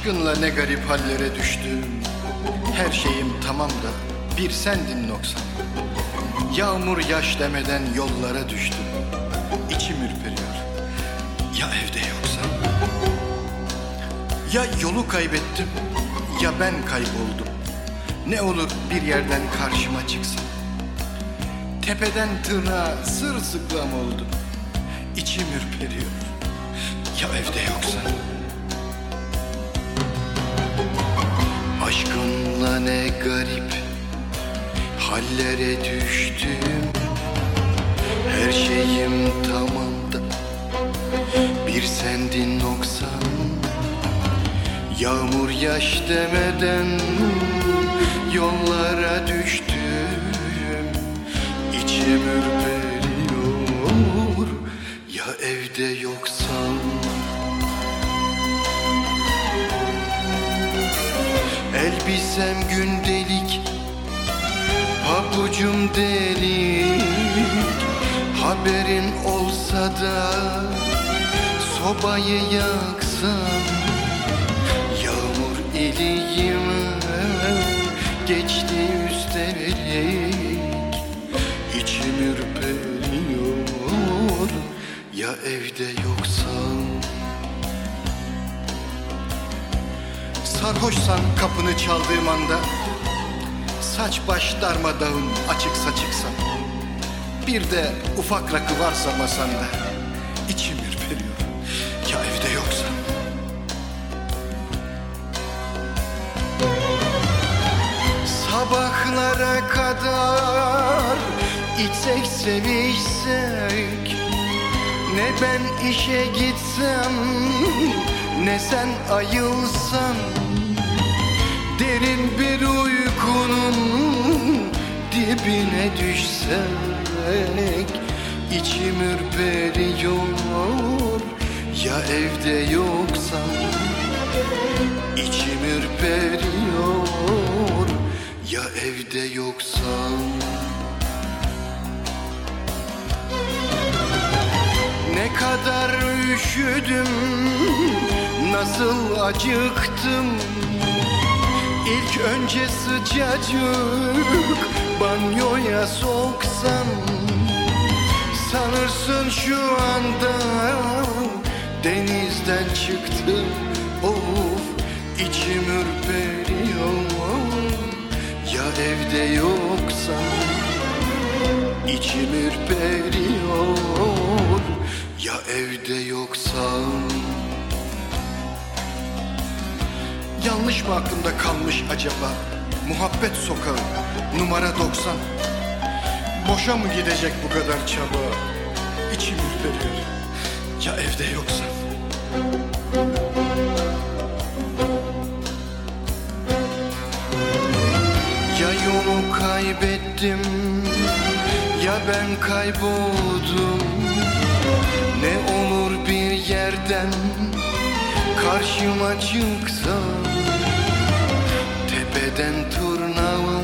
Aşkınla ne garip hallere düştüm. Her şeyim tamam da bir sendin noksan. Yağmur yaş demeden yollara düştüm. İçim ürperiyor. Ya evde yoksan Ya yolu kaybettim Ya ben kayboldum. Ne olur bir yerden karşıma çıksan Tepeden tırnağa sırılsıklam oldum. İçim ürperiyor. Ya evde yoksan garip hallere düştüm. Her şeyim tamam da bir sendin noksan. Yağmur yaş demeden yollara düştüm. İçim ürperiyor. Ya evde yoksan Elbisem gündelik Pabucum delik. Haberin olsa da Sobayı yaksan Yağmur iliğime Geçti üstelik. İçim ürperiyor Ya evde yoksan Sarhoşsan kapını çaldığım anda Saç baş darmadağın açık saçıksan Bir de ufak rakı varsa masanda içim ürperiyor. Ya evde yoksan Sabahlara kadar içsek sevişsek Ne ben işe gitsem ne sen ayılsan Derin bir uykunun dibine düşsek içim ürperiyor ya evde yoksan İçim ürperiyor ya evde yoksan Ne kadar üşüdüm Nasıl acıktım İlk önce sıcacık Banyoya soksan Sanırsın şu anda Denizden çıktım. Of içim ürperiyor Ya evde yoksan İçim ürperiyor mı aklımda kalmış acaba? Muhabbet sokağı numara 90 Boşa mı gidecek bu kadar çaba? İçim ürperiyor. Ya evde yoksan Ya yolu kaybettim Ya ben kayboldum. Ne olur bir yerden Karşıma çıksa Tepeden turnava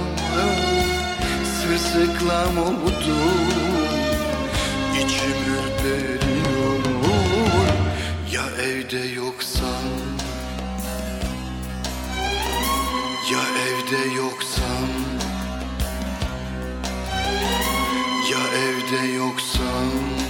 Sırsıklam oldu. İçim ürperiyor Ya evde yoksan Ya evde yoksan Ya evde yoksan